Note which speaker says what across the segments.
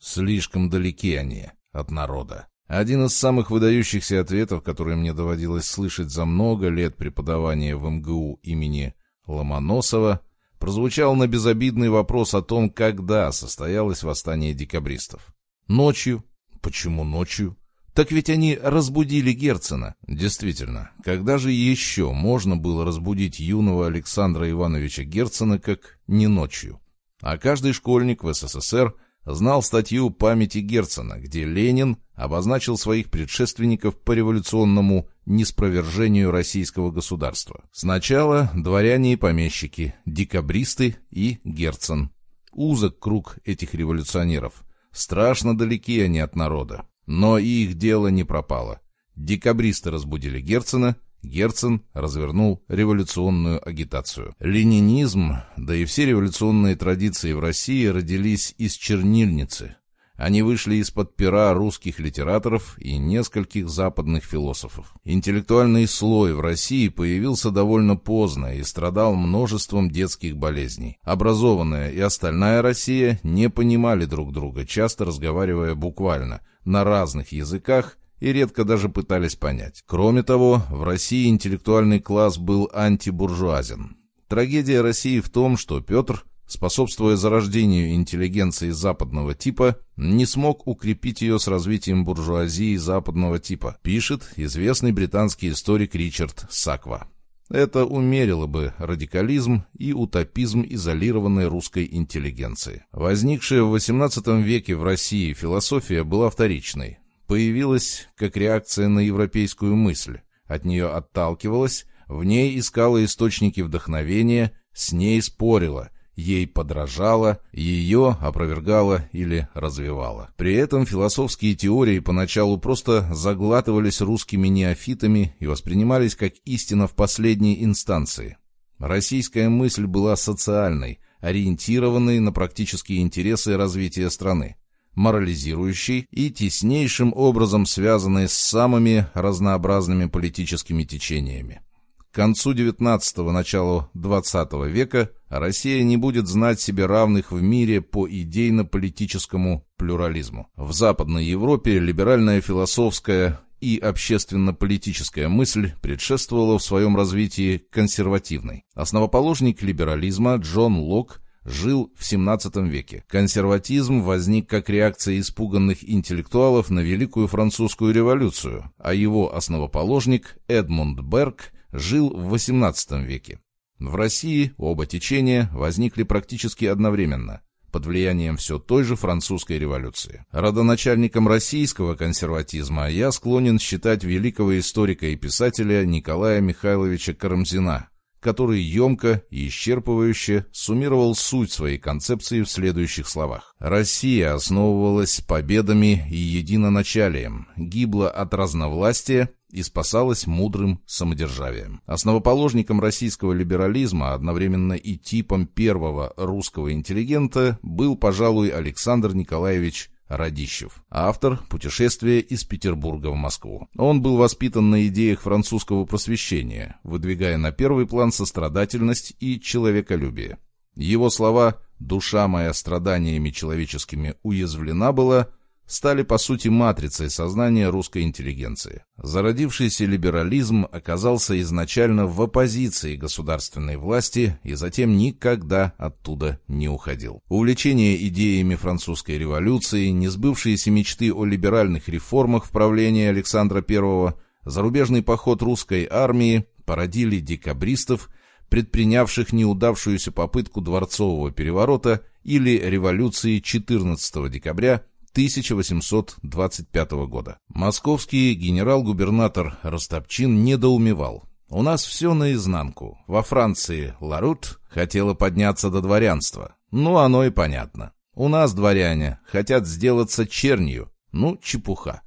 Speaker 1: Слишком далеки они от народа. Один из самых выдающихся ответов, который мне доводилось слышать за много лет преподавания в МГУ имени Ломоносова, прозвучал на безобидный вопрос о том, когда состоялось восстание декабристов. Ночью. Почему ночью? Так ведь они разбудили Герцена. Действительно, когда же еще можно было разбудить юного Александра Ивановича Герцена, как не ночью? А каждый школьник в СССР – знал статью «Памяти Герцена», где Ленин обозначил своих предшественников по революционному неспровержению российского государства. Сначала дворяне и помещики, декабристы и Герцен. Узок круг этих революционеров. Страшно далеки они от народа. Но и их дело не пропало. Декабристы разбудили Герцена – Герцен развернул революционную агитацию. Ленинизм, да и все революционные традиции в России родились из чернильницы. Они вышли из-под пера русских литераторов и нескольких западных философов. Интеллектуальный слой в России появился довольно поздно и страдал множеством детских болезней. Образованная и остальная Россия не понимали друг друга, часто разговаривая буквально на разных языках и редко даже пытались понять. Кроме того, в России интеллектуальный класс был антибуржуазен. Трагедия России в том, что Петр, способствуя зарождению интеллигенции западного типа, не смог укрепить ее с развитием буржуазии западного типа, пишет известный британский историк Ричард Саква. Это умерило бы радикализм и утопизм изолированной русской интеллигенции. Возникшая в XVIII веке в России философия была вторичной появилась как реакция на европейскую мысль, от нее отталкивалась, в ней искала источники вдохновения, с ней спорила, ей подражала, ее опровергала или развивала. При этом философские теории поначалу просто заглатывались русскими неофитами и воспринимались как истина в последней инстанции. Российская мысль была социальной, ориентированной на практические интересы развития страны морализирующей и теснейшим образом связанной с самыми разнообразными политическими течениями. К концу XIX – началу XX века Россия не будет знать себе равных в мире по идейно-политическому плюрализму. В Западной Европе либеральная философская и общественно-политическая мысль предшествовала в своем развитии консервативной. Основоположник либерализма Джон Лок – жил в XVII веке. Консерватизм возник как реакция испуганных интеллектуалов на Великую Французскую революцию, а его основоположник Эдмунд Берг жил в XVIII веке. В России оба течения возникли практически одновременно, под влиянием все той же французской революции. Родоначальником российского консерватизма я склонен считать великого историка и писателя Николая Михайловича Карамзина, который емко и исчерпывающе суммировал суть своей концепции в следующих словах. «Россия основывалась победами и единоначалием, гибла от разновластия и спасалась мудрым самодержавием. Основоположником российского либерализма, одновременно и типом первого русского интеллигента, был, пожалуй, Александр Николаевич Радищев, автор «Путешествия из Петербурга в Москву». Он был воспитан на идеях французского просвещения, выдвигая на первый план сострадательность и человеколюбие. Его слова «душа моя страданиями человеческими уязвлена была» стали по сути матрицей сознания русской интеллигенции. Зародившийся либерализм оказался изначально в оппозиции государственной власти и затем никогда оттуда не уходил. Увлечение идеями французской революции, несбывшиеся мечты о либеральных реформах в правлении Александра I, зарубежный поход русской армии породили декабристов, предпринявших неудавшуюся попытку дворцового переворота или революции 14 декабря 1825 года. Московский генерал-губернатор Ростопчин недоумевал. У нас все наизнанку. Во Франции Ларут хотела подняться до дворянства. Ну, оно и понятно. У нас дворяне хотят сделаться чернью. Ну, чепуха.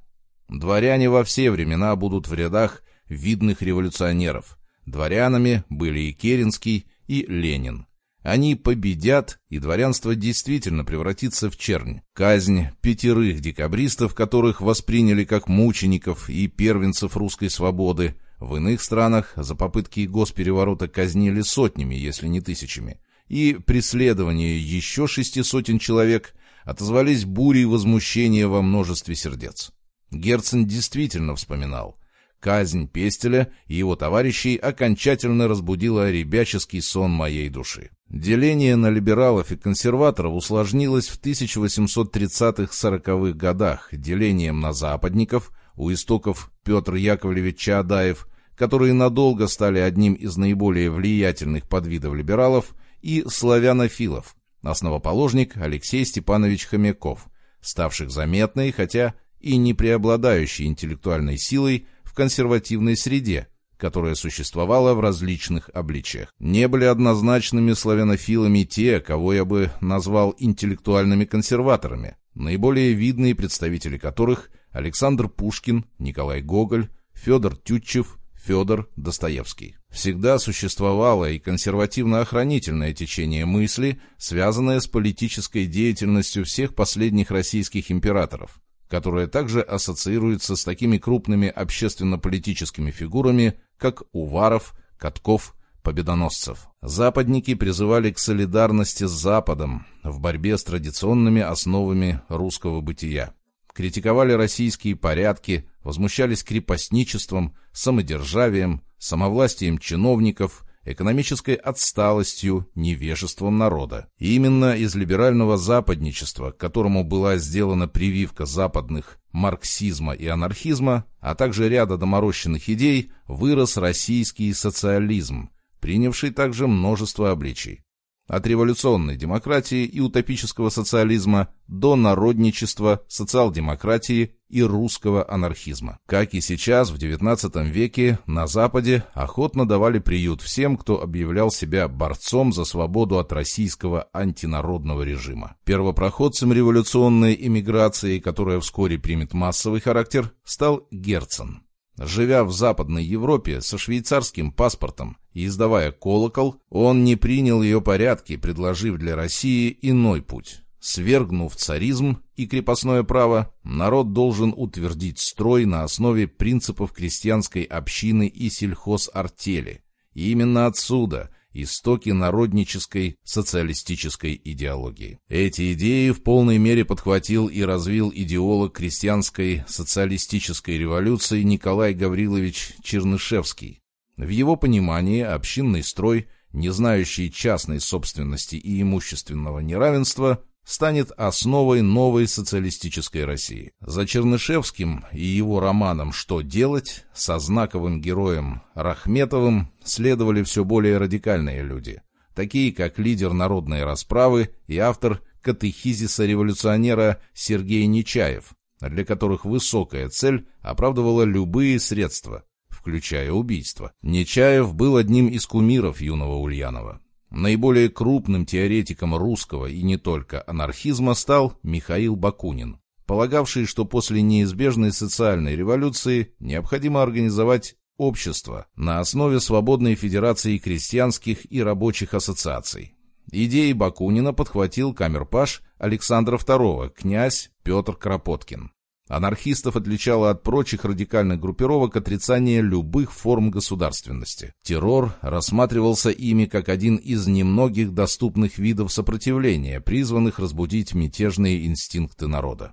Speaker 1: Дворяне во все времена будут в рядах видных революционеров. Дворянами были и Керенский, и Ленин. Они победят, и дворянство действительно превратится в чернь. Казнь пятерых декабристов, которых восприняли как мучеников и первенцев русской свободы, в иных странах за попытки госпереворота казнили сотнями, если не тысячами. И преследование еще шести сотен человек отозвались бурей возмущения во множестве сердец. Герцен действительно вспоминал. Казнь Пестеля и его товарищей окончательно разбудила ребяческий сон моей души. Деление на либералов и консерваторов усложнилось в 1830-40-х годах делением на западников, у истоков Петр Яковлевич Чаадаев, которые надолго стали одним из наиболее влиятельных подвидов либералов, и славянофилов, основоположник Алексей Степанович Хомяков, ставших заметной, хотя и не преобладающей интеллектуальной силой в консервативной среде, которая существовала в различных обличиях. Не были однозначными славянофилами те, кого я бы назвал интеллектуальными консерваторами, наиболее видные представители которых Александр Пушкин, Николай Гоголь, Федор Тютчев, Федор Достоевский. Всегда существовало и консервативно-охранительное течение мысли, связанное с политической деятельностью всех последних российских императоров, которое также ассоциируется с такими крупными общественно-политическими фигурами, как Уваров, Катков, Победоносцев. Западники призывали к солидарности с Западом в борьбе с традиционными основами русского бытия. Критиковали российские порядки, возмущались крепостничеством, самодержавием, самовластием чиновников, экономической отсталостью, невежеством народа. И именно из либерального западничества, которому была сделана прививка западных марксизма и анархизма, а также ряда доморощенных идей, вырос российский социализм, принявший также множество обличий. От революционной демократии и утопического социализма до народничества, социал-демократии и русского анархизма. Как и сейчас, в XIX веке, на Западе охотно давали приют всем, кто объявлял себя борцом за свободу от российского антинародного режима. Первопроходцем революционной иммиграции, которая вскоре примет массовый характер, стал Герцен. Живя в Западной Европе со швейцарским паспортом и издавая колокол, он не принял ее порядки, предложив для России иной путь. Свергнув царизм и крепостное право, народ должен утвердить строй на основе принципов крестьянской общины и сельхозартели. И именно отсюда – истоки народнической социалистической идеологии. Эти идеи в полной мере подхватил и развил идеолог крестьянской социалистической революции Николай Гаврилович Чернышевский. В его понимании общинный строй, не знающий частной собственности и имущественного неравенства, станет основой новой социалистической России. За Чернышевским и его романом «Что делать» со знаковым героем Рахметовым следовали все более радикальные люди, такие как лидер народной расправы и автор катехизиса революционера Сергей Нечаев, для которых высокая цель оправдывала любые средства, включая убийство. Нечаев был одним из кумиров юного Ульянова. Наиболее крупным теоретиком русского и не только анархизма стал Михаил Бакунин, полагавший, что после неизбежной социальной революции необходимо организовать общество на основе свободной федерации крестьянских и рабочих ассоциаций. Идеи Бакунина подхватил камерпаш Александра II, князь Петр Кропоткин. Анархистов отличало от прочих радикальных группировок отрицание любых форм государственности. Террор рассматривался ими как один из немногих доступных видов сопротивления, призванных разбудить мятежные инстинкты народа.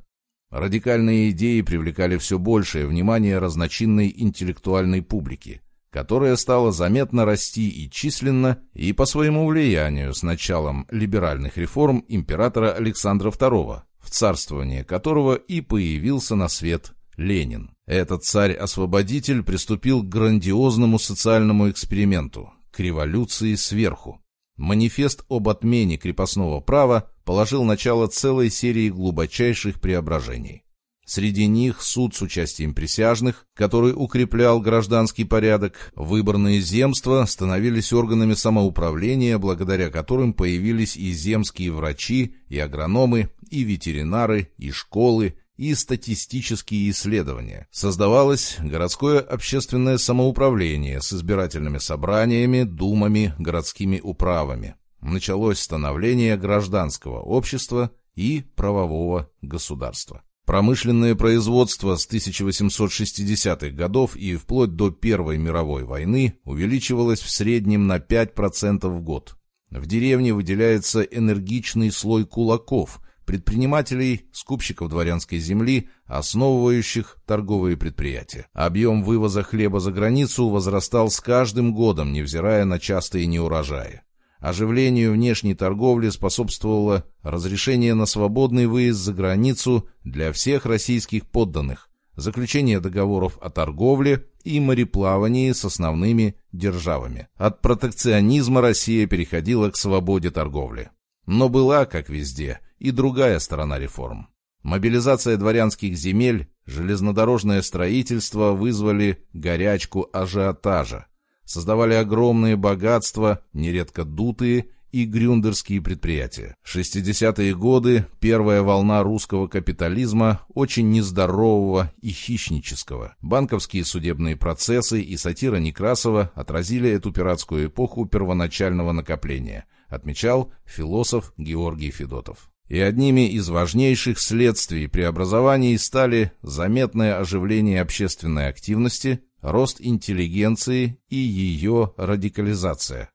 Speaker 1: Радикальные идеи привлекали все большее внимание разночинной интеллектуальной публики, которая стала заметно расти и численно, и по своему влиянию с началом либеральных реформ императора Александра II, в царствование которого и появился на свет Ленин. Этот царь-освободитель приступил к грандиозному социальному эксперименту, к революции сверху. Манифест об отмене крепостного права положил начало целой серии глубочайших преображений. Среди них суд с участием присяжных, который укреплял гражданский порядок, выборные земства становились органами самоуправления, благодаря которым появились и земские врачи, и агрономы, и ветеринары, и школы, и статистические исследования. Создавалось городское общественное самоуправление с избирательными собраниями, думами, городскими управами. Началось становление гражданского общества и правового государства. Промышленное производство с 1860-х годов и вплоть до Первой мировой войны увеличивалось в среднем на 5% в год. В деревне выделяется энергичный слой кулаков, предпринимателей, скупщиков дворянской земли, основывающих торговые предприятия. Объем вывоза хлеба за границу возрастал с каждым годом, невзирая на частые неурожаи. Оживлению внешней торговли способствовало разрешение на свободный выезд за границу для всех российских подданных, заключение договоров о торговле и мореплавании с основными державами. От протекционизма Россия переходила к свободе торговли. Но была, как везде, и другая сторона реформ. Мобилизация дворянских земель, железнодорожное строительство вызвали горячку ажиотажа, создавали огромные богатства, нередко дутые, и грюндерские предприятия. 60-е годы – первая волна русского капитализма, очень нездорового и хищнического. Банковские судебные процессы и сатира Некрасова отразили эту пиратскую эпоху первоначального накопления, отмечал философ Георгий Федотов. И одними из важнейших следствий преобразований стали заметное оживление общественной активности, рост интеллигенции и ее радикализация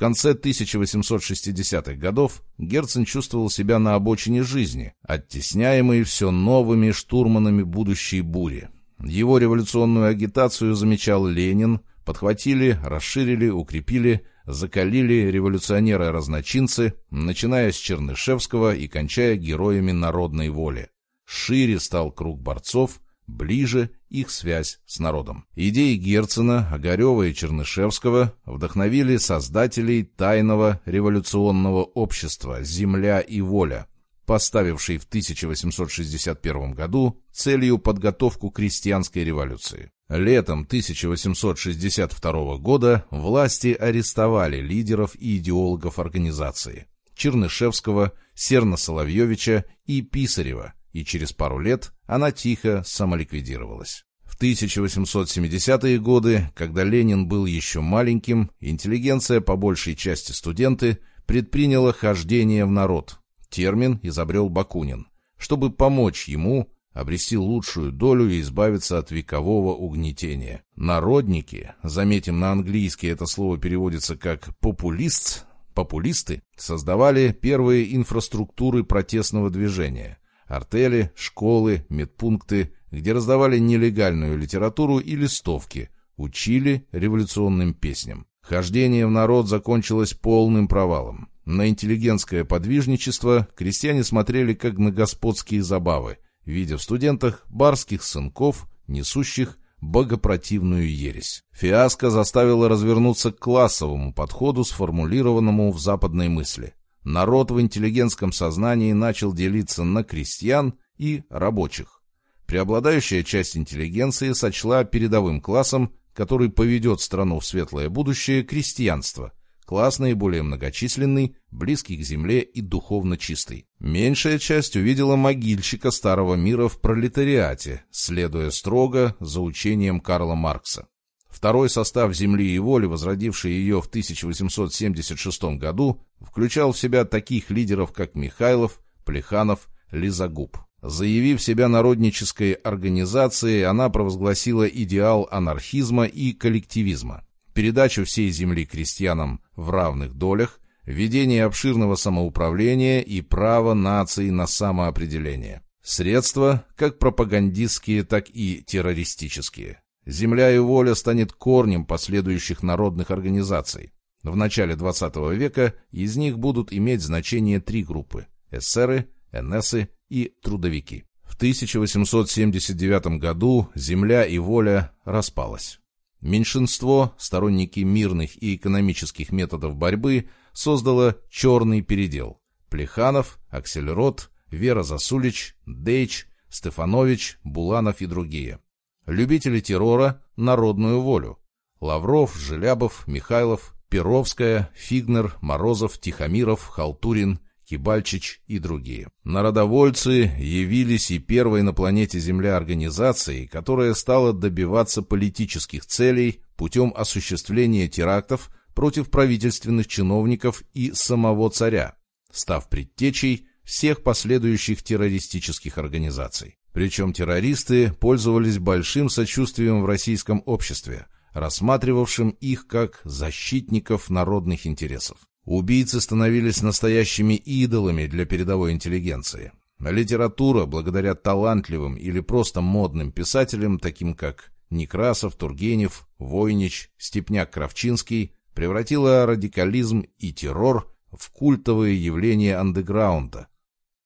Speaker 1: конце 1860-х годов Герцен чувствовал себя на обочине жизни, оттесняемый все новыми штурманами будущей бури. Его революционную агитацию замечал Ленин, подхватили, расширили, укрепили, закалили революционеры-разночинцы, начиная с Чернышевского и кончая героями народной воли. Шире стал круг борцов, ближе их связь с народом. Идеи Герцена, Огарева и Чернышевского вдохновили создателей тайного революционного общества «Земля и воля», поставившей в 1861 году целью подготовку крестьянской революции. Летом 1862 года власти арестовали лидеров и идеологов организации Чернышевского, Серна Соловьевича и Писарева – и через пару лет она тихо самоликвидировалась. В 1870-е годы, когда Ленин был еще маленьким, интеллигенция, по большей части студенты, предприняла хождение в народ. Термин изобрел Бакунин, чтобы помочь ему обрести лучшую долю и избавиться от векового угнетения. Народники, заметим, на английский это слово переводится как «популист», популисты, создавали первые инфраструктуры протестного движения артели, школы, медпункты, где раздавали нелегальную литературу и листовки, учили революционным песням. Хождение в народ закончилось полным провалом. На интеллигентское подвижничество крестьяне смотрели как на господские забавы, видя в студентах барских сынков, несущих богопротивную ересь. Фиаско заставило развернуться к классовому подходу, сформулированному в западной мысли. Народ в интеллигентском сознании начал делиться на крестьян и рабочих. Преобладающая часть интеллигенции сочла передовым классом, который поведет страну в светлое будущее, крестьянство. Класс наиболее многочисленный, близкий к земле и духовно чистый. Меньшая часть увидела могильщика старого мира в пролетариате, следуя строго за учением Карла Маркса. Второй состав «Земли и воли», возродивший ее в 1876 году, включал в себя таких лидеров, как Михайлов, Плеханов, Лизагуб. Заявив себя народнической организацией, она провозгласила идеал анархизма и коллективизма, передачу всей земли крестьянам в равных долях, введение обширного самоуправления и право нации на самоопределение. Средства как пропагандистские, так и террористические. Земля и воля станет корнем последующих народных организаций. В начале XX века из них будут иметь значение три группы – эсеры, энесы и трудовики. В 1879 году земля и воля распалась. Меньшинство, сторонники мирных и экономических методов борьбы, создало черный передел. Плеханов, Аксельрод, Вера Засулич, Дейч, Стефанович, Буланов и другие. Любители террора – народную волю. Лавров, Желябов, Михайлов, Перовская, Фигнер, Морозов, Тихомиров, Халтурин, Кибальчич и другие. Народовольцы явились и первой на планете Земля организацией, которая стала добиваться политических целей путем осуществления терактов против правительственных чиновников и самого царя, став предтечей всех последующих террористических организаций. Причем террористы пользовались большим сочувствием в российском обществе – рассматривавшим их как защитников народных интересов. Убийцы становились настоящими идолами для передовой интеллигенции. Литература, благодаря талантливым или просто модным писателям, таким как Некрасов, Тургенев, Войнич, Степняк-Кравчинский, превратила радикализм и террор в культовые явления андеграунда,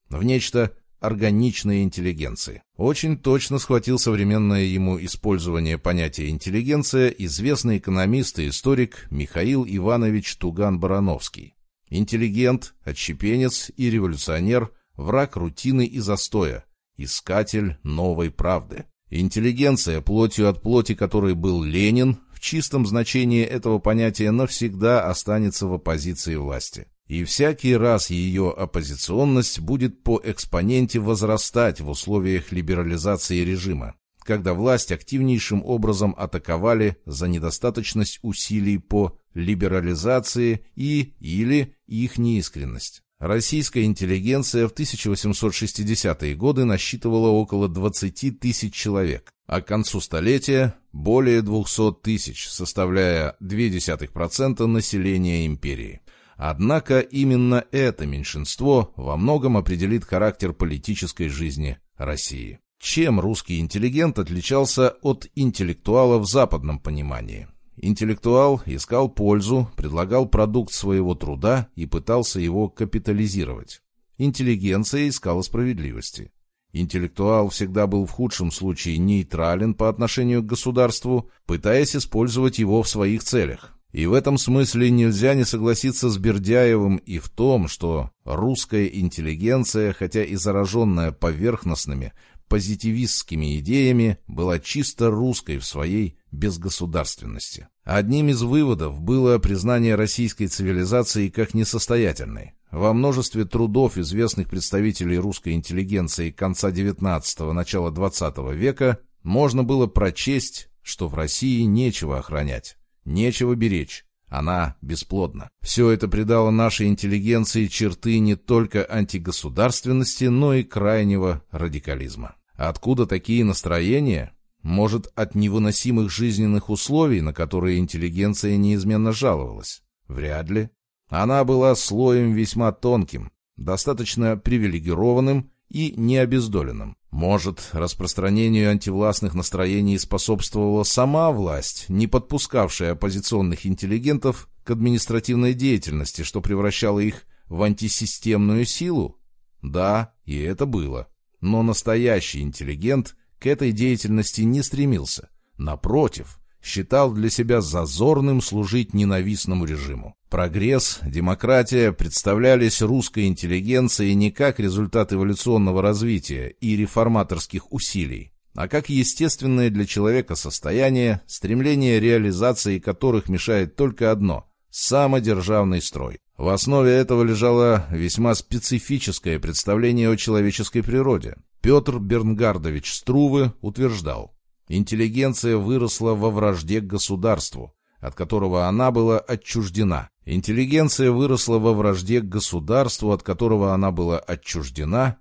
Speaker 1: в нечто органичной интеллигенции. Очень точно схватил современное ему использование понятия «интеллигенция» известный экономист и историк Михаил Иванович Туган-Барановский. Интеллигент, отщепенец и революционер – враг рутины и застоя, искатель новой правды. Интеллигенция, плотью от плоти которой был Ленин, в чистом значении этого понятия навсегда останется в оппозиции власти. И всякий раз ее оппозиционность будет по экспоненте возрастать в условиях либерализации режима, когда власть активнейшим образом атаковали за недостаточность усилий по либерализации и или их неискренность. Российская интеллигенция в 1860-е годы насчитывала около 20 тысяч человек, а к концу столетия – более 200 тысяч, составляя 0,2% населения империи. Однако именно это меньшинство во многом определит характер политической жизни России. Чем русский интеллигент отличался от интеллектуала в западном понимании? Интеллектуал искал пользу, предлагал продукт своего труда и пытался его капитализировать. Интеллигенция искала справедливости. Интеллектуал всегда был в худшем случае нейтрален по отношению к государству, пытаясь использовать его в своих целях. И в этом смысле нельзя не согласиться с Бердяевым и в том, что русская интеллигенция, хотя и зараженная поверхностными, позитивистскими идеями, была чисто русской в своей безгосударственности. Одним из выводов было признание российской цивилизации как несостоятельной. Во множестве трудов известных представителей русской интеллигенции конца XIX – начала XX века можно было прочесть, что в России нечего охранять, нечего беречь, она бесплодна. Все это придало нашей интеллигенции черты не только антигосударственности, но и крайнего радикализма. Откуда такие настроения? Может, от невыносимых жизненных условий, на которые интеллигенция неизменно жаловалась? Вряд ли. Она была слоем весьма тонким, достаточно привилегированным и необездоленным. Может, распространению антивластных настроений способствовала сама власть, не подпускавшая оппозиционных интеллигентов к административной деятельности, что превращало их в антисистемную силу? Да, и это было. Но настоящий интеллигент к этой деятельности не стремился. Напротив, считал для себя зазорным служить ненавистному режиму. Прогресс, демократия представлялись русской интеллигенции не как результат эволюционного развития и реформаторских усилий, а как естественное для человека состояние, стремление реализации которых мешает только одно – самодержавный строй. В основе этого лежало весьма специфическое представление о человеческой природе. Петр Бернгардович Струвы утверждал, интеллигенция выросла во вражде к государству, от которого она была отчуждена. Интеллигенция выросла во вражде к государству, от которого она была отчуждена,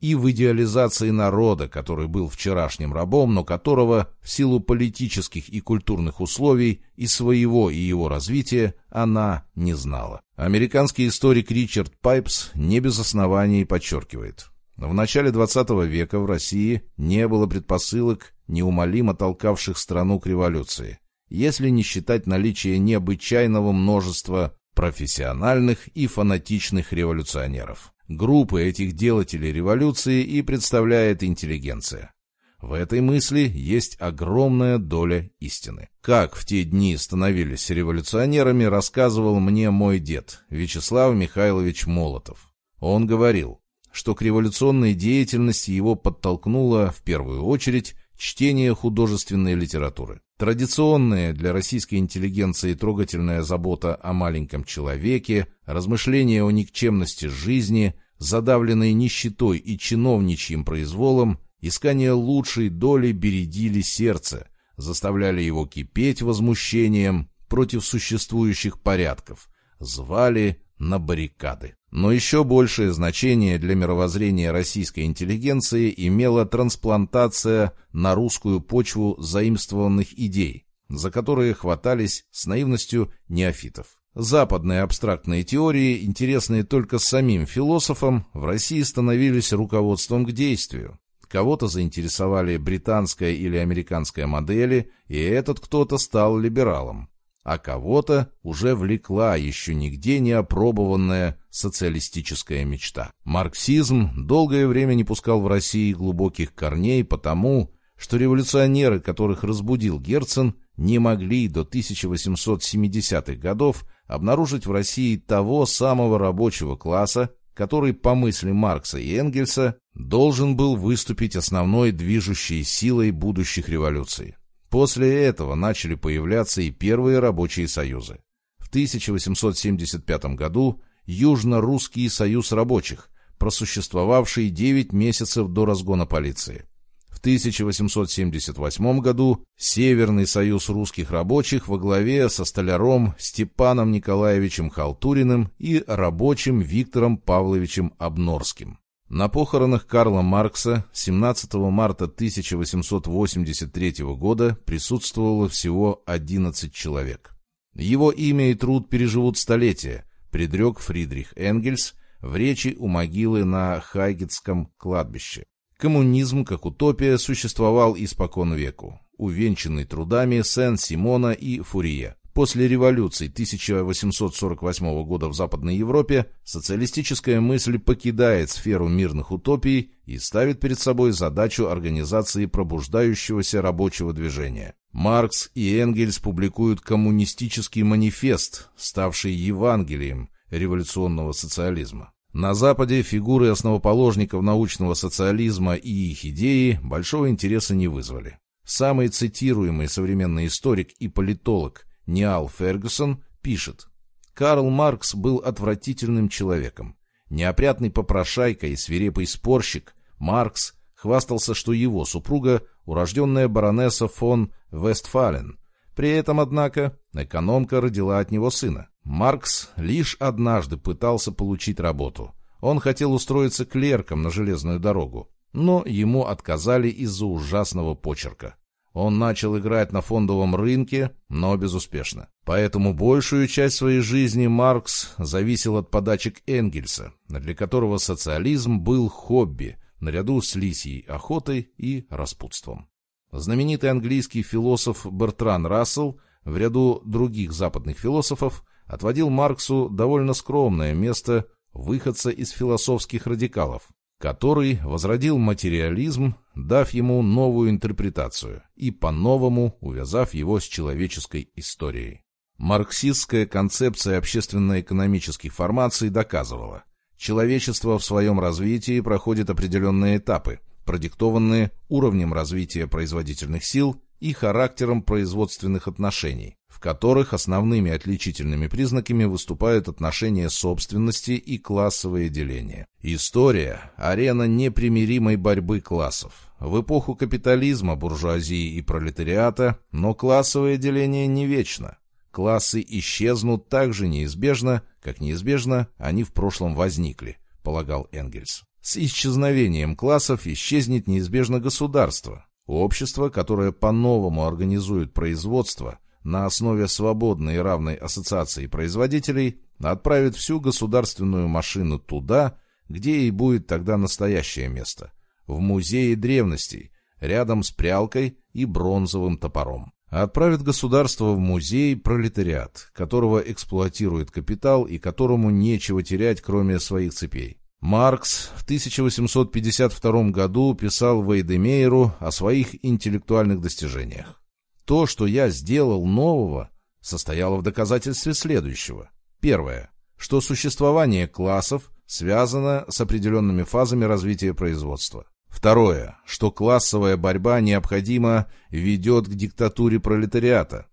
Speaker 1: и в идеализации народа, который был вчерашним рабом, но которого в силу политических и культурных условий и своего и его развития она не знала. Американский историк Ричард Пайпс не без оснований подчеркивает. В начале XX века в России не было предпосылок, неумолимо толкавших страну к революции, если не считать наличие необычайного множества профессиональных и фанатичных революционеров. Группы этих делателей революции и представляет интеллигенция. В этой мысли есть огромная доля истины. Как в те дни становились революционерами, рассказывал мне мой дед, Вячеслав Михайлович Молотов. Он говорил, что к революционной деятельности его подтолкнуло, в первую очередь, чтение художественной литературы. Традиционная для российской интеллигенции трогательная забота о маленьком человеке, размышления о никчемности жизни, задавленной нищетой и чиновничьим произволом, искание лучшей доли бередили сердце, заставляли его кипеть возмущением против существующих порядков, звали на баррикады. Но еще большее значение для мировоззрения российской интеллигенции имела трансплантация на русскую почву заимствованных идей, за которые хватались с наивностью неофитов. Западные абстрактные теории, интересные только самим философам, в России становились руководством к действию. Кого-то заинтересовали британская или американская модели, и этот кто-то стал либералом. А кого-то уже влекла еще нигде не опробованная социалистическая мечта. Марксизм долгое время не пускал в России глубоких корней потому, что революционеры, которых разбудил Герцен, не могли до 1870-х годов обнаружить в России того самого рабочего класса, который, по мысли Маркса и Энгельса, должен был выступить основной движущей силой будущих революций. После этого начали появляться и первые рабочие союзы. В 1875 году Южно-Русский союз рабочих, просуществовавший 9 месяцев до разгона полиции. В 1878 году Северный союз русских рабочих во главе со столяром Степаном Николаевичем Халтуриным и рабочим Виктором Павловичем Обнорским. На похоронах Карла Маркса 17 марта 1883 года присутствовало всего 11 человек. Его имя и труд переживут столетия, предрек Фридрих Энгельс в речи у могилы на Хайгетском кладбище. Коммунизм, как утопия, существовал испокон веку, увенчанный трудами Сен-Симона и Фурье. После революции 1848 года в Западной Европе социалистическая мысль покидает сферу мирных утопий и ставит перед собой задачу организации пробуждающегося рабочего движения. Маркс и Энгельс публикуют коммунистический манифест, ставший Евангелием революционного социализма. На Западе фигуры основоположников научного социализма и их идеи большого интереса не вызвали. Самый цитируемый современный историк и политолог Ниал Фергюсон пишет, «Карл Маркс был отвратительным человеком. Неопрятный попрошайка и свирепый спорщик, Маркс хвастался, что его супруга – урожденная баронесса фон Вестфален. При этом, однако, экономка родила от него сына. Маркс лишь однажды пытался получить работу. Он хотел устроиться клерком на железную дорогу, но ему отказали из-за ужасного почерка. Он начал играть на фондовом рынке, но безуспешно. Поэтому большую часть своей жизни Маркс зависел от подачек Энгельса, для которого социализм был хобби, наряду с лисьей охотой и распутством. Знаменитый английский философ Бертран Рассел в ряду других западных философов отводил Марксу довольно скромное место выходца из философских радикалов, который возродил материализм, дав ему новую интерпретацию и по-новому увязав его с человеческой историей. Марксистская концепция общественно-экономических формаций доказывала, человечество в своем развитии проходит определенные этапы, продиктованные уровнем развития производительных сил и характером производственных отношений, в которых основными отличительными признаками выступают отношения собственности и классовое деление. История – арена непримиримой борьбы классов. В эпоху капитализма, буржуазии и пролетариата, но классовое деление не вечно. Классы исчезнут так же неизбежно, как неизбежно они в прошлом возникли, полагал Энгельс. С исчезновением классов исчезнет неизбежно государство, общество, которое по-новому организует производство – на основе свободной и равной ассоциации производителей отправит всю государственную машину туда, где и будет тогда настоящее место – в музее древностей, рядом с прялкой и бронзовым топором. Отправит государство в музей пролетариат, которого эксплуатирует капитал и которому нечего терять, кроме своих цепей. Маркс в 1852 году писал Вейдемейеру о своих интеллектуальных достижениях. То, что я сделал нового, состояло в доказательстве следующего. Первое. Что существование классов связано с определенными фазами развития производства. Второе. Что классовая борьба необходимо ведет к диктатуре пролетариата.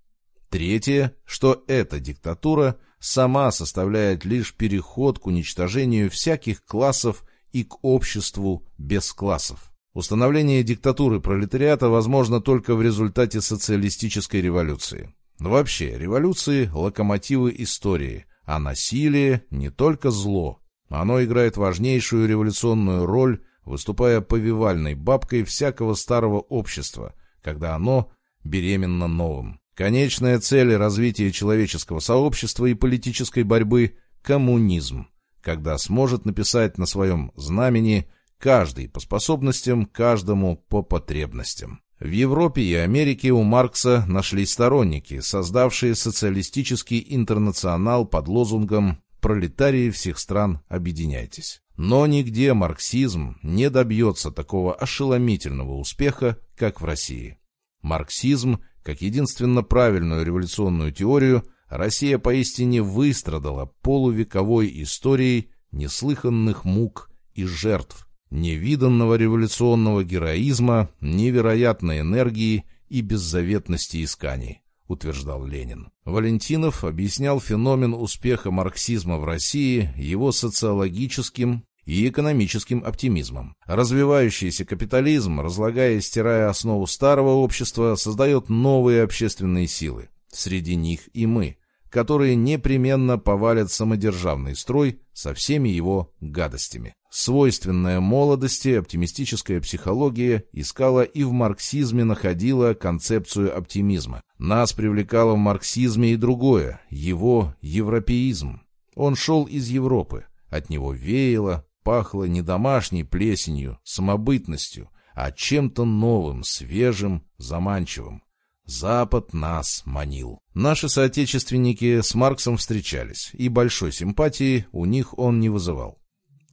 Speaker 1: Третье. Что эта диктатура сама составляет лишь переход к уничтожению всяких классов и к обществу без классов. Установление диктатуры пролетариата возможно только в результате социалистической революции. вообще, революции – локомотивы истории, а насилие – не только зло. Оно играет важнейшую революционную роль, выступая повивальной бабкой всякого старого общества, когда оно беременно новым. Конечная цель развития человеческого сообщества и политической борьбы – коммунизм, когда сможет написать на своем знамени каждый по способностям, каждому по потребностям. В Европе и Америке у Маркса нашлись сторонники, создавшие социалистический интернационал под лозунгом «Пролетарии всех стран, объединяйтесь». Но нигде марксизм не добьется такого ошеломительного успеха, как в России. Марксизм, как единственно правильную революционную теорию, Россия поистине выстрадала полувековой историей неслыханных мук и жертв, невиданного революционного героизма, невероятной энергии и беззаветности исканий, утверждал Ленин. Валентинов объяснял феномен успеха марксизма в России его социологическим и экономическим оптимизмом. Развивающийся капитализм, разлагая и стирая основу старого общества, создает новые общественные силы. Среди них и мы, которые непременно повалят самодержавный строй со всеми его гадостями. Свойственная молодости оптимистическая психология искала и в марксизме находила концепцию оптимизма. Нас привлекало в марксизме и другое, его европеизм. Он шел из Европы, от него веяло, пахло не домашней плесенью, самобытностью, а чем-то новым, свежим, заманчивым. Запад нас манил. Наши соотечественники с Марксом встречались, и большой симпатии у них он не вызывал.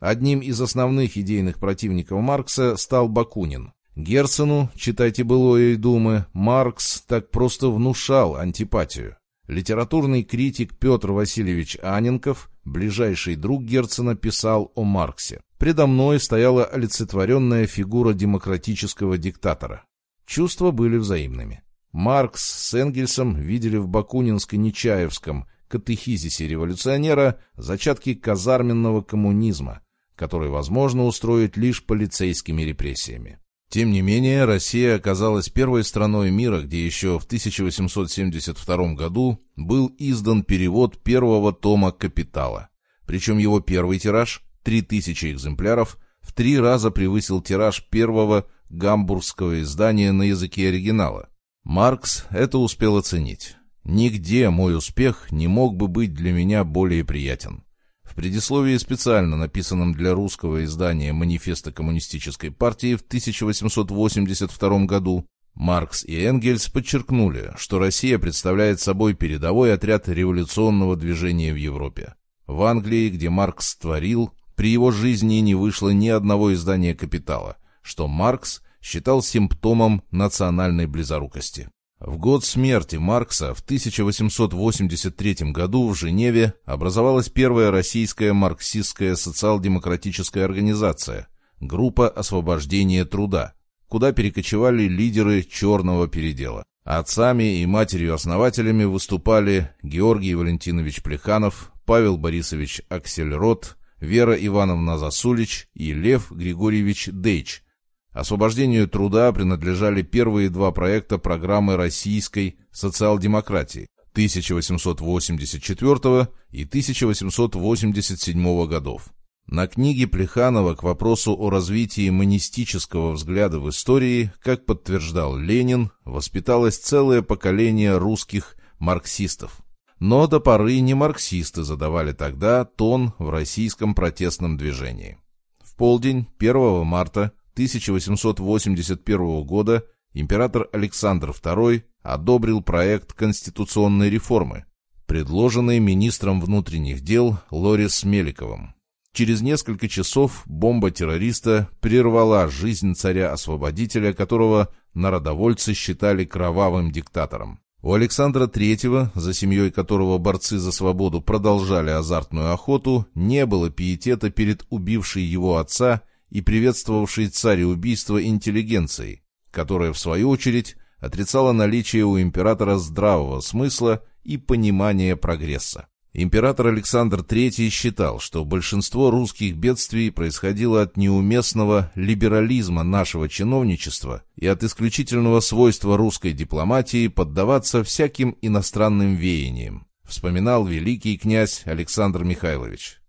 Speaker 1: Одним из основных идейных противников Маркса стал Бакунин. Герцену, читайте былое и думы, Маркс так просто внушал антипатию. Литературный критик Петр Васильевич Аненков, ближайший друг Герцена, писал о Марксе. «Предо мной стояла олицетворенная фигура демократического диктатора. Чувства были взаимными. Маркс с Энгельсом видели в Бакунинско-Нечаевском катехизисе революционера зачатки казарменного коммунизма, который возможно устроить лишь полицейскими репрессиями. Тем не менее, Россия оказалась первой страной мира, где еще в 1872 году был издан перевод первого тома «Капитала». Причем его первый тираж, 3000 экземпляров, в три раза превысил тираж первого гамбургского издания на языке оригинала. Маркс это успел оценить. Нигде мой успех не мог бы быть для меня более приятен. В предисловии, специально написанном для русского издания «Манифеста коммунистической партии» в 1882 году, Маркс и Энгельс подчеркнули, что Россия представляет собой передовой отряд революционного движения в Европе. В Англии, где Маркс творил, при его жизни не вышло ни одного издания «Капитала», что Маркс – считал симптомом национальной близорукости. В год смерти Маркса в 1883 году в Женеве образовалась первая российская марксистская социал-демократическая организация «Группа освобождения труда», куда перекочевали лидеры черного передела. Отцами и матерью-основателями выступали Георгий Валентинович Плеханов, Павел Борисович Аксельрод, Вера Ивановна Засулич и Лев Григорьевич Дейч – Освобождению труда принадлежали первые два проекта программы российской социал-демократии 1884 и 1887 годов. На книге Плеханова к вопросу о развитии монистического взгляда в истории, как подтверждал Ленин, воспиталось целое поколение русских марксистов. Но до поры не марксисты задавали тогда тон в российском протестном движении. В полдень 1 марта 1881 года император Александр II одобрил проект конституционной реформы, предложенный министром внутренних дел Лорис Меликовым. Через несколько часов бомба террориста прервала жизнь царя-освободителя, которого народовольцы считали кровавым диктатором. У Александра III, за семьей которого борцы за свободу продолжали азартную охоту, не было пиетета перед убившей его отца и приветствовавшей царь убийство интеллигенцией, которая, в свою очередь, отрицала наличие у императора здравого смысла и понимания прогресса. Император Александр III считал, что большинство русских бедствий происходило от неуместного либерализма нашего чиновничества и от исключительного свойства русской дипломатии поддаваться всяким иностранным веяниям, вспоминал великий князь Александр Михайлович.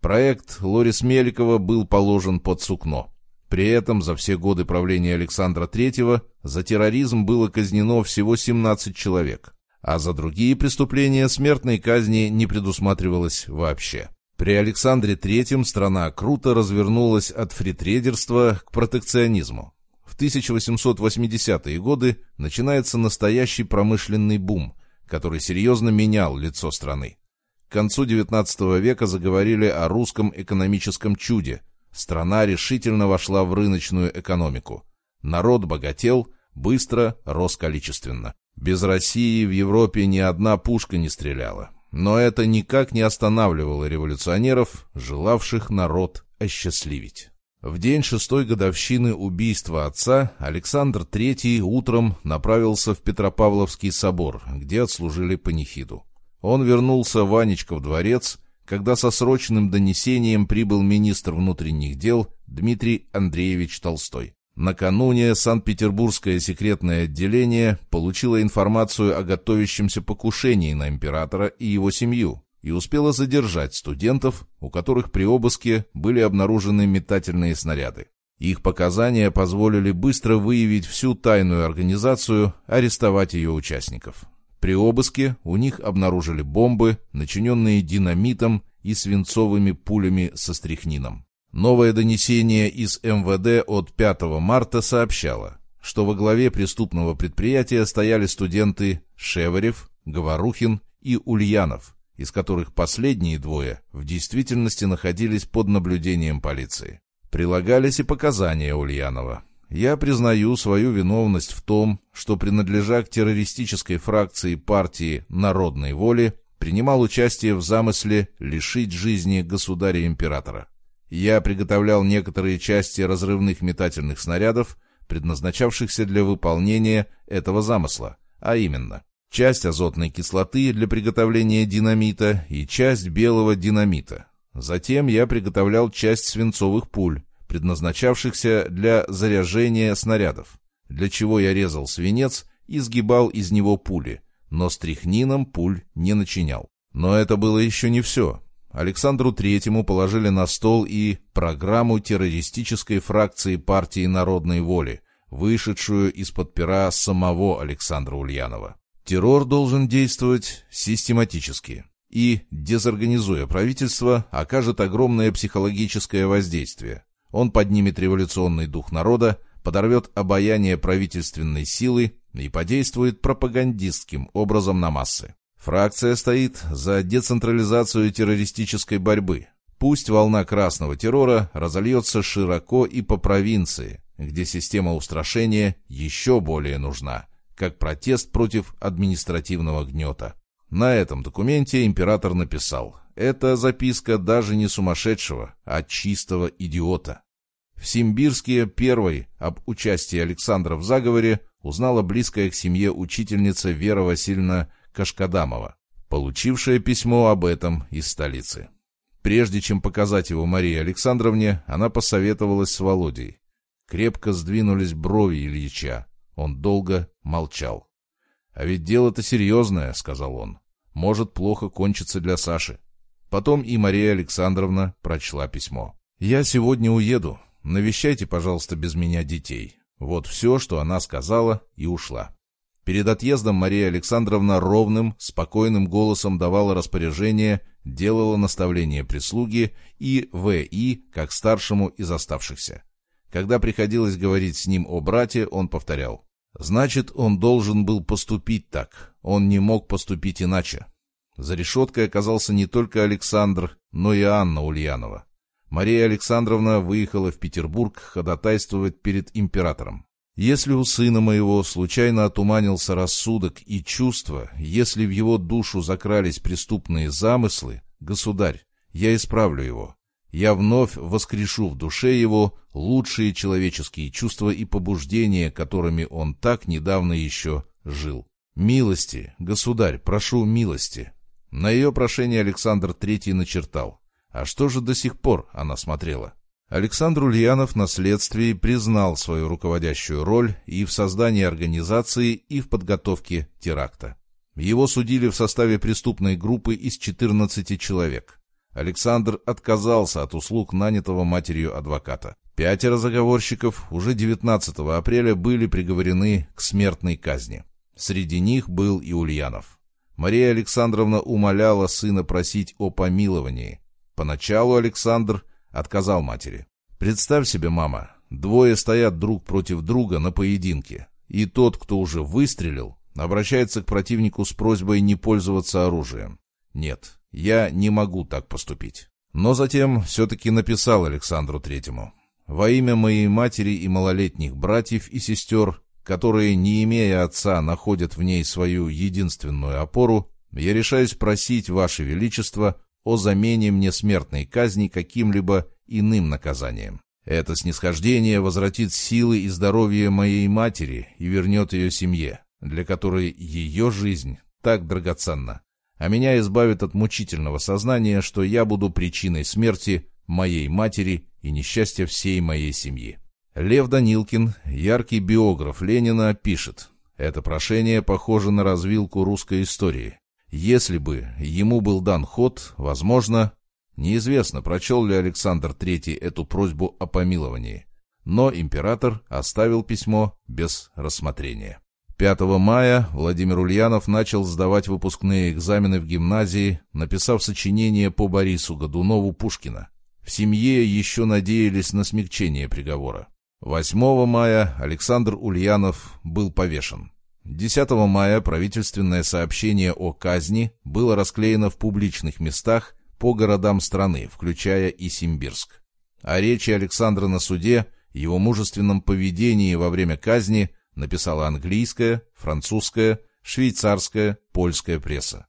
Speaker 1: Проект Лорис Меликова был положен под сукно. При этом за все годы правления Александра III за терроризм было казнено всего 17 человек. а за другие преступления смертной казни не предусматривалось вообще. При Александре III страна круто развернулась от фритрейдерства к протекционизму. В 1880-е годы начинается настоящий промышленный бум, который серьезно менял лицо страны. К концу XIX века заговорили о русском экономическом чуде. Страна решительно вошла в рыночную экономику. Народ богател, быстро рос количественно. Без России в Европе ни одна пушка не стреляла. Но это никак не останавливало революционеров, желавших народ осчастливить. В день шестой годовщины убийства отца Александр III утром направился в Петропавловский собор, где отслужили панихиду. Он вернулся в Анечков дворец, когда со срочным донесением прибыл министр внутренних дел Дмитрий Андреевич Толстой. Накануне Санкт-Петербургское секретное отделение получило информацию о готовящемся покушении на императора и его семью и успело задержать студентов, у которых при обыске были обнаружены метательные снаряды. Их показания позволили быстро выявить всю тайную организацию, арестовать ее участников. При обыске у них обнаружили бомбы, начиненные динамитом и свинцовыми пулями со стрихнином. Новое донесение из МВД от 5 марта сообщало, что во главе преступного предприятия стояли студенты Шеварев, Говорухин и Ульянов, из которых последние двое в действительности находились под наблюдением полиции. Прилагались и показания Ульянова. Я признаю свою виновность в том, что, принадлежа к террористической фракции партии «Народной воли», принимал участие в замысле лишить жизни государя-императора. Я приготовлял некоторые части разрывных метательных снарядов, предназначавшихся для выполнения этого замысла, а именно часть азотной кислоты для приготовления динамита и часть белого динамита. Затем я приготовлял часть свинцовых пуль, предназначавшихся для заряжения снарядов, для чего я резал свинец и сгибал из него пули, но стрихнином пуль не начинял. Но это было еще не все. Александру Третьему положили на стол и программу террористической фракции партии народной воли, вышедшую из-под пера самого Александра Ульянова. Террор должен действовать систематически и, дезорганизуя правительство, окажет огромное психологическое воздействие, он поднимет революционный дух народа, подорвет обаяние правительственной силы и подействует пропагандистским образом на массы. Фракция стоит за децентрализацию террористической борьбы. Пусть волна красного террора разольется широко и по провинции, где система устрашения еще более нужна, как протест против административного гнета. На этом документе император написал это записка даже не сумасшедшего, а чистого идиота. В Симбирске первой об участии Александра в заговоре узнала близкая к семье учительница Вера Васильевна Кашкадамова, получившая письмо об этом из столицы. Прежде чем показать его Марии Александровне, она посоветовалась с Володей. Крепко сдвинулись брови Ильича. Он долго молчал. «А ведь дело-то серьезное», — сказал он. «Может плохо кончиться для Саши». Потом и Мария Александровна прочла письмо. «Я сегодня уеду. Навещайте, пожалуйста, без меня детей». Вот все, что она сказала, и ушла. Перед отъездом Мария Александровна ровным, спокойным голосом давала распоряжение, делала наставления прислуги и В.И. как старшему из оставшихся. Когда приходилось говорить с ним о брате, он повторял. «Значит, он должен был поступить так. Он не мог поступить иначе. За решеткой оказался не только Александр, но и Анна Ульянова. Мария Александровна выехала в Петербург ходатайствовать перед императором. Если у сына моего случайно отуманился рассудок и чувства, если в его душу закрались преступные замыслы, государь, я исправлю его. Я вновь воскрешу в душе его лучшие человеческие чувства и побуждения, которыми он так недавно еще жил. Милости, государь, прошу милости. На ее прошение Александр III начертал. А что же до сих пор она смотрела? Александр Ульянов на следствии признал свою руководящую роль и в создании организации, и в подготовке теракта. Его судили в составе преступной группы из 14 человек. Александр отказался от услуг нанятого матерью адвоката. Пятеро заговорщиков уже 19 апреля были приговорены к смертной казни. Среди них был и Ульянов. Мария Александровна умоляла сына просить о помиловании. Поначалу Александр отказал матери. «Представь себе, мама, двое стоят друг против друга на поединке, и тот, кто уже выстрелил, обращается к противнику с просьбой не пользоваться оружием. Нет, я не могу так поступить». Но затем все-таки написал Александру Третьему. «Во имя моей матери и малолетних братьев и сестер, которые, не имея отца, находят в ней свою единственную опору, я решаюсь просить Ваше Величество о замене мне смертной казни каким-либо иным наказанием. Это снисхождение возвратит силы и здоровье моей матери и вернет ее семье, для которой ее жизнь так драгоценна, а меня избавит от мучительного сознания, что я буду причиной смерти моей матери и несчастья всей моей семьи. Лев Данилкин, яркий биограф Ленина, пишет, «Это прошение похоже на развилку русской истории. Если бы ему был дан ход, возможно, неизвестно, прочел ли Александр III эту просьбу о помиловании, но император оставил письмо без рассмотрения. 5 мая Владимир Ульянов начал сдавать выпускные экзамены в гимназии, написав сочинение по Борису Годунову Пушкина. В семье еще надеялись на смягчение приговора. 8 мая Александр Ульянов был повешен. 10 мая правительственное сообщение о казни было расклеено в публичных местах по городам страны, включая и Симбирск. О речи Александра на суде, его мужественном поведении во время казни написала английская, французская, швейцарская, польская пресса.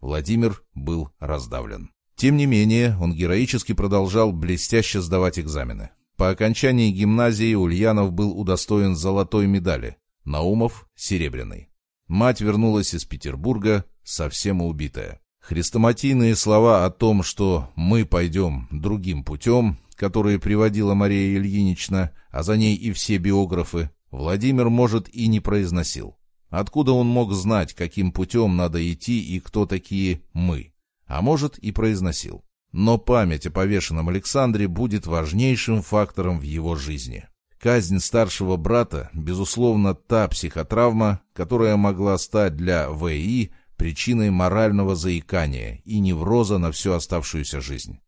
Speaker 1: Владимир был раздавлен. Тем не менее, он героически продолжал блестяще сдавать экзамены. По окончании гимназии Ульянов был удостоен золотой медали, Наумов — серебряный. Мать вернулась из Петербурга, совсем убитая. Хрестоматийные слова о том, что «мы пойдем другим путем», которые приводила Мария Ильинична, а за ней и все биографы, Владимир, может, и не произносил. Откуда он мог знать, каким путем надо идти и кто такие «мы»? А может, и произносил. Но память о повешенном Александре будет важнейшим фактором в его жизни. Казнь старшего брата, безусловно, та психотравма, которая могла стать для ВИ причиной морального заикания и невроза на всю оставшуюся жизнь.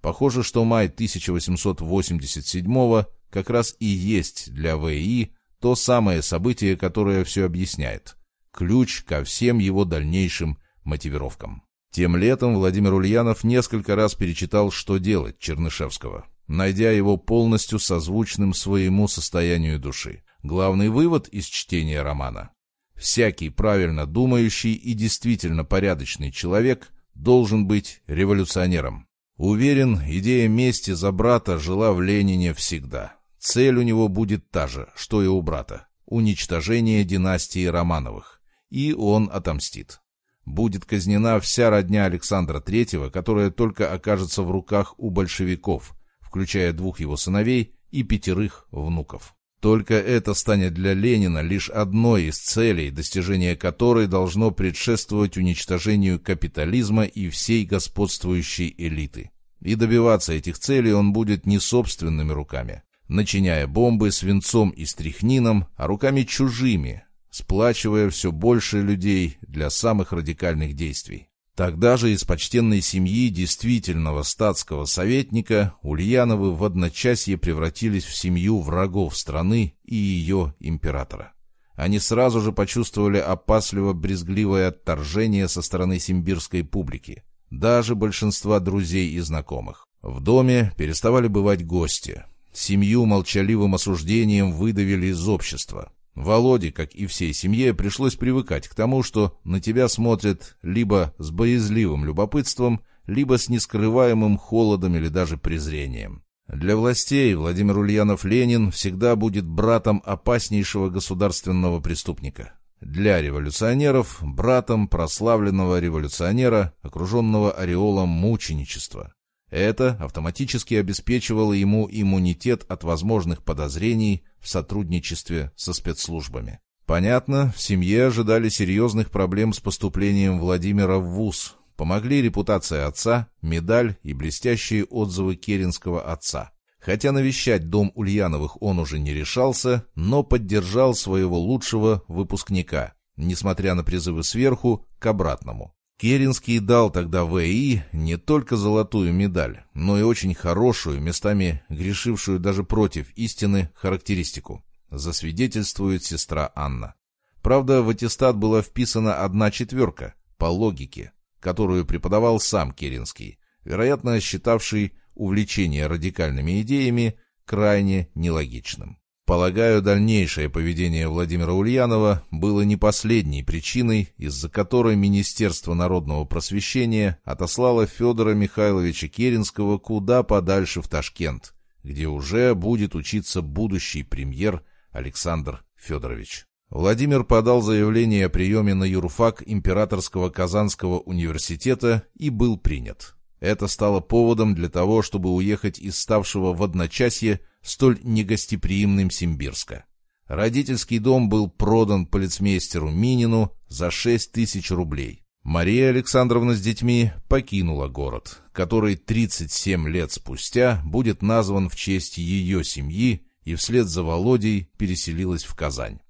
Speaker 1: Похоже, что май 1887 как раз и есть для ВИ то самое событие, которое все объясняет. Ключ ко всем его дальнейшим мотивировкам. Тем летом Владимир Ульянов несколько раз перечитал «Что делать» Чернышевского найдя его полностью созвучным своему состоянию души. Главный вывод из чтения романа. Всякий правильно думающий и действительно порядочный человек должен быть революционером. Уверен, идея мести за брата жила в Ленине всегда. Цель у него будет та же, что и у брата – уничтожение династии Романовых. И он отомстит. Будет казнена вся родня Александра III, которая только окажется в руках у большевиков – включая двух его сыновей и пятерых внуков. Только это станет для Ленина лишь одной из целей, достижение которой должно предшествовать уничтожению капитализма и всей господствующей элиты. И добиваться этих целей он будет не собственными руками, начиняя бомбы свинцом и стрихнином, а руками чужими, сплачивая все больше людей для самых радикальных действий. Тогда же из почтенной семьи действительного статского советника Ульяновы в одночасье превратились в семью врагов страны и ее императора. Они сразу же почувствовали опасливо-брезгливое отторжение со стороны симбирской публики, даже большинства друзей и знакомых. В доме переставали бывать гости. Семью молчаливым осуждением выдавили из общества. Володе, как и всей семье, пришлось привыкать к тому, что на тебя смотрят либо с боязливым любопытством, либо с нескрываемым холодом или даже презрением. Для властей Владимир Ульянов-Ленин всегда будет братом опаснейшего государственного преступника. Для революционеров – братом прославленного революционера, окруженного ореолом мученичества. Это автоматически обеспечивало ему иммунитет от возможных подозрений в сотрудничестве со спецслужбами. Понятно, в семье ожидали серьезных проблем с поступлением Владимира в ВУЗ. Помогли репутация отца, медаль и блестящие отзывы Керенского отца. Хотя навещать дом Ульяновых он уже не решался, но поддержал своего лучшего выпускника, несмотря на призывы сверху, к обратному. Керенский дал тогда ВИ не только золотую медаль, но и очень хорошую, местами грешившую даже против истины, характеристику. Засвидетельствует сестра Анна. Правда, в аттестат была вписана одна четверка, по логике, которую преподавал сам Керенский, вероятно, считавший увлечение радикальными идеями крайне нелогичным. Полагаю, дальнейшее поведение Владимира Ульянова было не последней причиной, из-за которой Министерство народного просвещения отослало Федора Михайловича Керенского куда подальше в Ташкент, где уже будет учиться будущий премьер Александр Федорович. Владимир подал заявление о приеме на юрфак Императорского Казанского университета и был принят. Это стало поводом для того, чтобы уехать из ставшего в одночасье столь негостеприимным Симбирска. Родительский дом был продан полицмейстеру Минину за 6 тысяч рублей. Мария Александровна с детьми покинула город, который 37 лет спустя будет назван в честь ее семьи и вслед за Володей переселилась в Казань.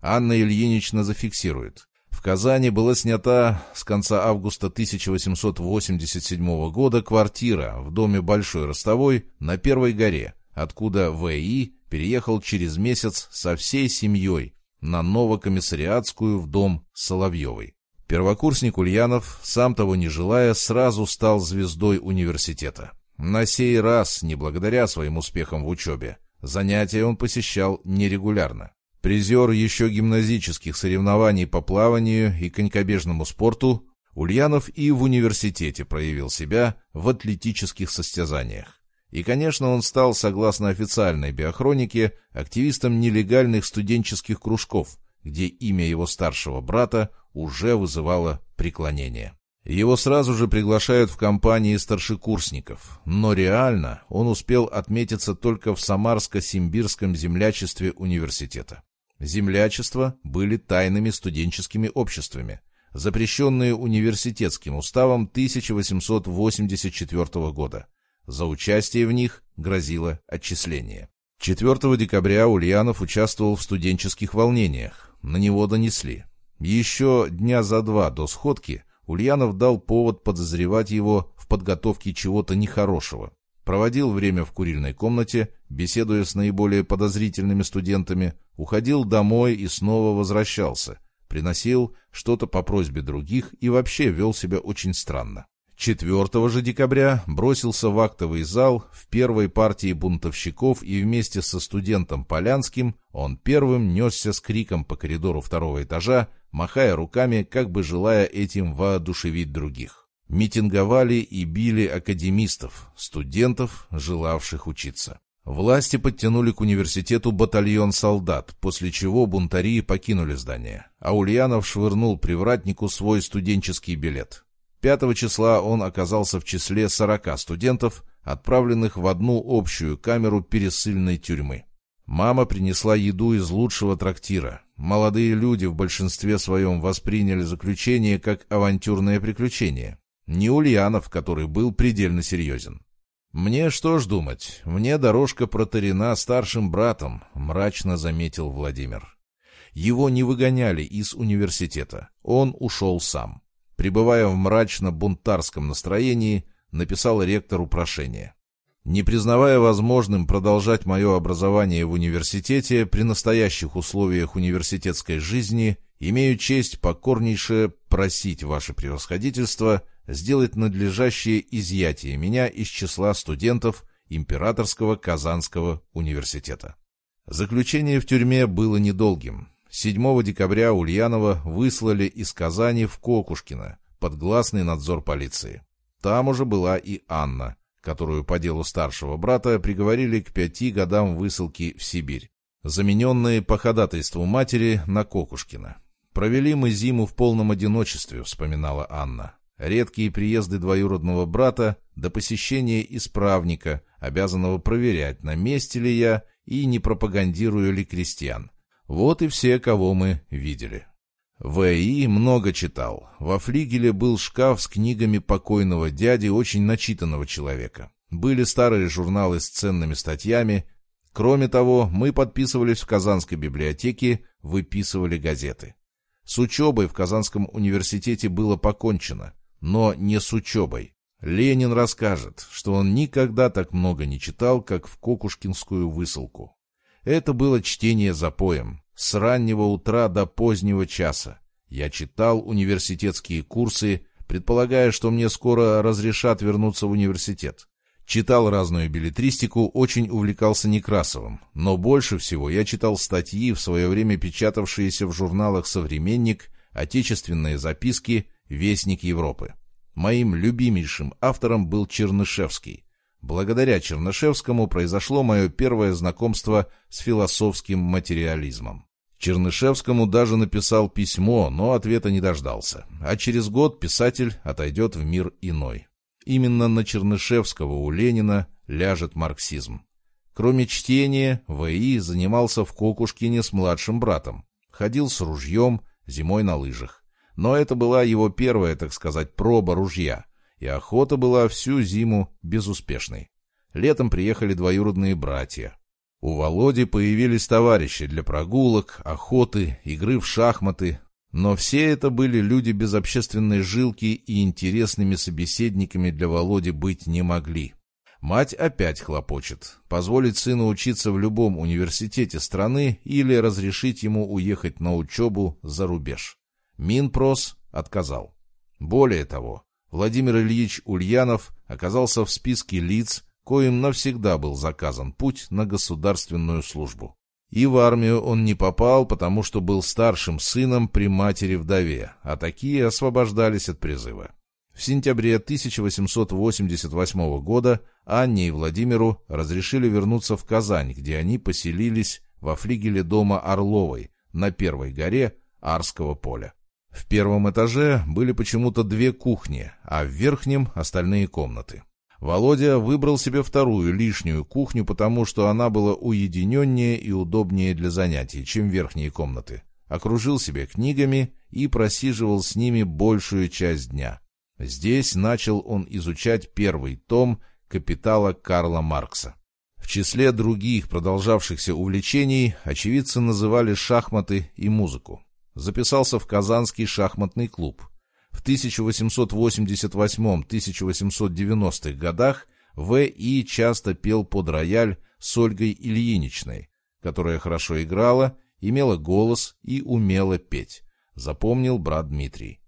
Speaker 1: Анна Ильинична зафиксирует. В Казани была снята с конца августа 1887 года квартира в доме Большой Ростовой на Первой горе, откуда В.И. переехал через месяц со всей семьей на Новокомиссариатскую в дом Соловьевой. Первокурсник Ульянов, сам того не желая, сразу стал звездой университета. На сей раз, не благодаря своим успехам в учебе, занятия он посещал нерегулярно. Призер еще гимназических соревнований по плаванию и конькобежному спорту, Ульянов и в университете проявил себя в атлетических состязаниях. И, конечно, он стал, согласно официальной биохронике, активистом нелегальных студенческих кружков, где имя его старшего брата уже вызывало преклонение. Его сразу же приглашают в компании старшекурсников, но реально он успел отметиться только в Самарско-Симбирском землячестве университета. Землячества были тайными студенческими обществами, запрещенные университетским уставом 1884 года. За участие в них грозило отчисление. 4 декабря Ульянов участвовал в студенческих волнениях. На него донесли. Еще дня за два до сходки Ульянов дал повод подозревать его в подготовке чего-то нехорошего проводил время в курильной комнате, беседуя с наиболее подозрительными студентами, уходил домой и снова возвращался, приносил что-то по просьбе других и вообще вел себя очень странно. 4 же декабря бросился в актовый зал в первой партии бунтовщиков и вместе со студентом Полянским он первым несся с криком по коридору второго этажа, махая руками, как бы желая этим воодушевить других митинговали и били академистов, студентов, желавших учиться. Власти подтянули к университету батальон солдат, после чего бунтари покинули здание, а Ульянов швырнул привратнику свой студенческий билет. 5 числа он оказался в числе 40 студентов, отправленных в одну общую камеру пересыльной тюрьмы. Мама принесла еду из лучшего трактира. Молодые люди в большинстве своем восприняли заключение как авантюрное приключение. Не Ульянов, который был предельно серьезен. «Мне что ж думать, мне дорожка протарена старшим братом», — мрачно заметил Владимир. Его не выгоняли из университета, он ушел сам. Пребывая в мрачно-бунтарском настроении, написал ректору прошение. Не признавая возможным продолжать мое образование в университете при настоящих условиях университетской жизни, имею честь покорнейше просить ваше превосходительство сделать надлежащее изъятие меня из числа студентов Императорского Казанского университета. Заключение в тюрьме было недолгим. 7 декабря Ульянова выслали из Казани в Кокушкино под гласный надзор полиции. Там уже была и Анна, которую по делу старшего брата приговорили к пяти годам высылки в Сибирь, замененные по ходатайству матери на Кокушкина. «Провели мы зиму в полном одиночестве», — вспоминала Анна редкие приезды двоюродного брата до посещения исправника, обязанного проверять, на месте ли я и не пропагандирую ли крестьян. Вот и все, кого мы видели. В.И. много читал. Во флигеле был шкаф с книгами покойного дяди, очень начитанного человека. Были старые журналы с ценными статьями. Кроме того, мы подписывались в Казанской библиотеке, выписывали газеты. С учебой в Казанском университете было покончено, но не с учебой. Ленин расскажет, что он никогда так много не читал, как в Кокушкинскую высылку. Это было чтение запоем, с раннего утра до позднего часа. Я читал университетские курсы, предполагая, что мне скоро разрешат вернуться в университет. Читал разную билетристику, очень увлекался Некрасовым, но больше всего я читал статьи, в свое время печатавшиеся в журналах «Современник», «Отечественные записки», «Вестник Европы». Моим любимейшим автором был Чернышевский. Благодаря Чернышевскому произошло мое первое знакомство с философским материализмом. Чернышевскому даже написал письмо, но ответа не дождался. А через год писатель отойдет в мир иной. Именно на Чернышевского у Ленина ляжет марксизм. Кроме чтения, В.И. занимался в Кокушкине с младшим братом. Ходил с ружьем, зимой на лыжах. Но это была его первая, так сказать, проба ружья. И охота была всю зиму безуспешной. Летом приехали двоюродные братья. У Володи появились товарищи для прогулок, охоты, игры в шахматы, но все это были люди без общественной жилки и интересными собеседниками для Володи быть не могли. Мать опять хлопочет. Позволить сыну учиться в любом университете страны или разрешить ему уехать на учебу за рубеж. Минпрос отказал. Более того, Владимир Ильич Ульянов оказался в списке лиц, коим навсегда был заказан путь на государственную службу. И в армию он не попал, потому что был старшим сыном при матери-вдове, а такие освобождались от призыва. В сентябре 1888 года Анне и Владимиру разрешили вернуться в Казань, где они поселились во флигеле дома Орловой на Первой горе Арского поля. В первом этаже были почему-то две кухни, а в верхнем — остальные комнаты. Володя выбрал себе вторую лишнюю кухню, потому что она была уединеннее и удобнее для занятий, чем верхние комнаты. Окружил себя книгами и просиживал с ними большую часть дня. Здесь начал он изучать первый том «Капитала» Карла Маркса. В числе других продолжавшихся увлечений очевидцы называли шахматы и музыку. Записался в Казанский шахматный клуб. В 1888-1890-х годах В.И. часто пел под рояль с Ольгой Ильиничной, которая хорошо играла, имела голос и умела петь, запомнил брат Дмитрий.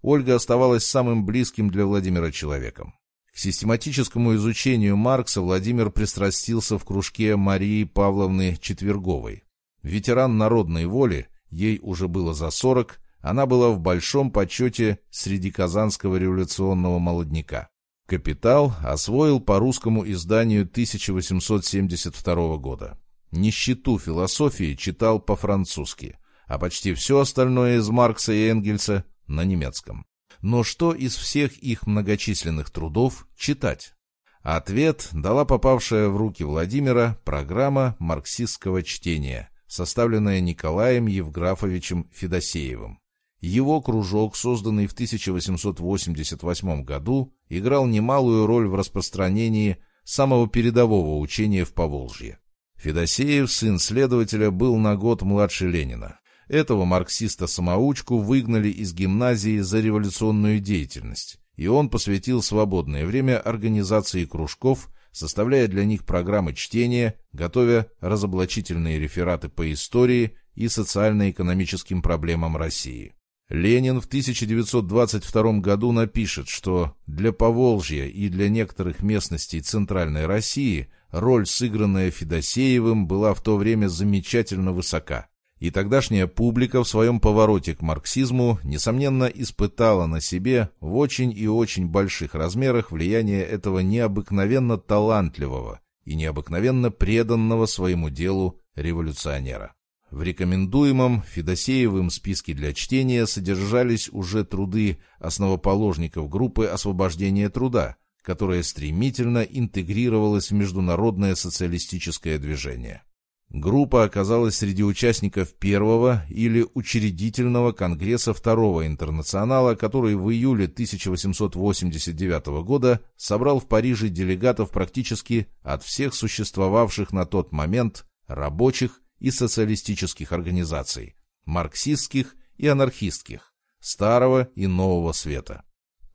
Speaker 1: Ольга оставалась самым близким для Владимира человеком. К систематическому изучению Маркса Владимир пристрастился в кружке Марии Павловны Четверговой. Ветеран народной воли, ей уже было за сорок, она была в большом почете среди казанского революционного молодняка. «Капитал» освоил по русскому изданию 1872 года. «Нищету философии» читал по-французски, а почти все остальное из Маркса и Энгельса на немецком. Но что из всех их многочисленных трудов читать? Ответ дала попавшая в руки Владимира программа марксистского чтения, составленная Николаем Евграфовичем Федосеевым. Его кружок, созданный в 1888 году, играл немалую роль в распространении самого передового учения в Поволжье. Федосеев, сын следователя, был на год младше Ленина. Этого марксиста-самоучку выгнали из гимназии за революционную деятельность, и он посвятил свободное время организации кружков, составляя для них программы чтения, готовя разоблачительные рефераты по истории и социально-экономическим проблемам России. Ленин в 1922 году напишет, что для Поволжья и для некоторых местностей Центральной России роль, сыгранная Федосеевым, была в то время замечательно высока. И тогдашняя публика в своем повороте к марксизму, несомненно, испытала на себе в очень и очень больших размерах влияние этого необыкновенно талантливого и необыкновенно преданного своему делу революционера. В рекомендуемом Федосеевым списке для чтения содержались уже труды основоположников группы освобождения труда, которая стремительно интегрировалась в международное социалистическое движение. Группа оказалась среди участников первого или учредительного конгресса Второго интернационала, который в июле 1889 года собрал в Париже делегатов практически от всех существовавших на тот момент рабочих и социалистических организаций, марксистских и анархистских, старого и нового света.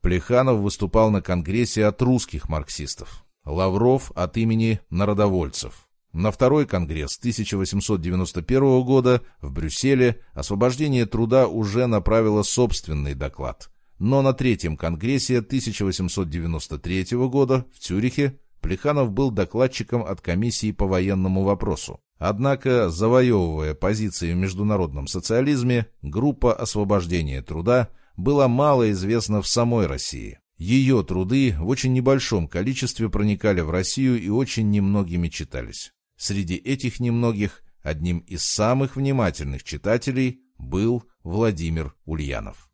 Speaker 1: Плеханов выступал на Конгрессе от русских марксистов, Лавров от имени народовольцев. На второй Конгресс 1891 года в Брюсселе освобождение труда уже направило собственный доклад. Но на третьем Конгрессе 1893 года в Цюрихе Плеханов был докладчиком от комиссии по военному вопросу. Однако, завоевывая позиции в международном социализме, группа освобождения труда была мало известна в самой России. Ее труды в очень небольшом количестве проникали в Россию и очень немногими читались. Среди этих немногих одним из самых внимательных читателей был Владимир Ульянов.